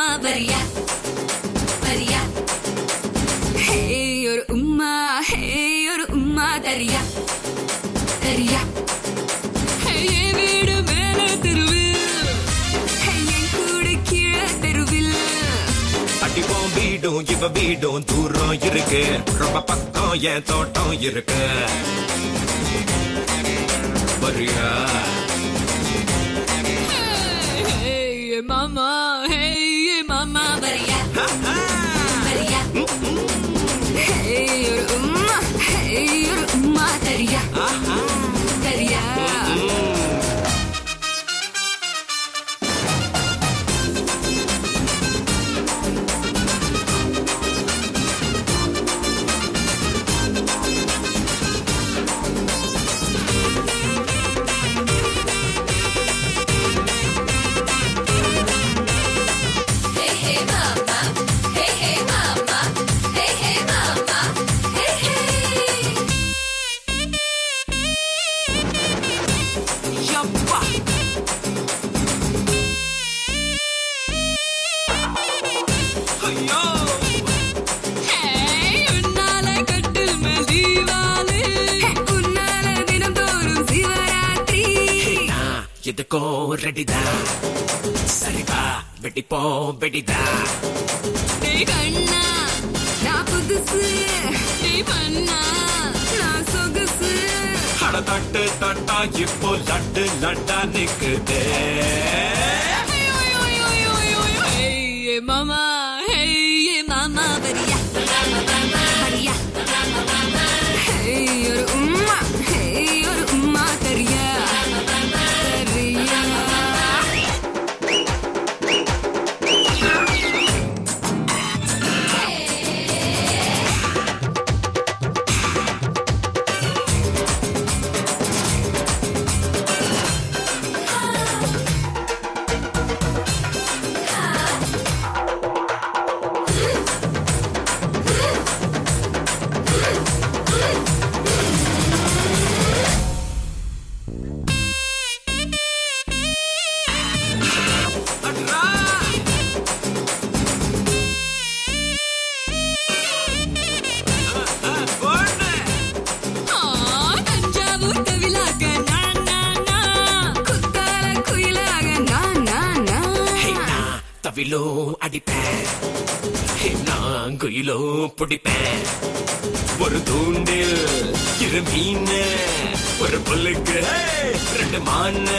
மாமா வரியா? வரியா? ஹே ஒரு உம்மா ஹே ஒரு உம்மா தரியா? தரியா? ஹே வீடும் இவ வீடும் தூரம் இருக்கு. ரொம்ப பக்கம் என் தோட்டம் இருக்கு. வரியா? நான் எதுக்கும் ரெடிதான் சரிவா வெடிப்போம் வெடிதான் டேய் கண்ணா, நான் புதுசு. டேய் மன்னா, நான் சொகுசு. அட தட்டு தட்டா இப்போ லட்டு லட்டா நிக்குதே நான் அடிப்பேன். ஹே, நான் குயிலோ பிடிப்பேன். ஒரு தூண்டில் இரு மீன் ஒரு புல்லுக்கு ரெண்டு மான்னு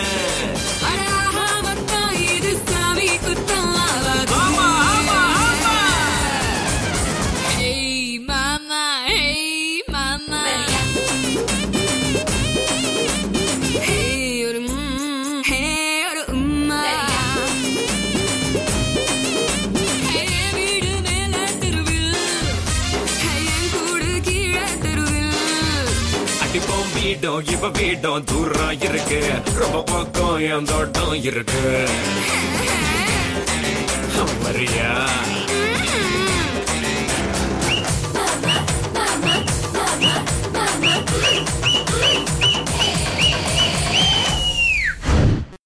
வீடும் இவ வீடும் தூரம் இருக்கு. ரொம்ப பக்கம் என் தோட்டம் இருக்கு. மரியா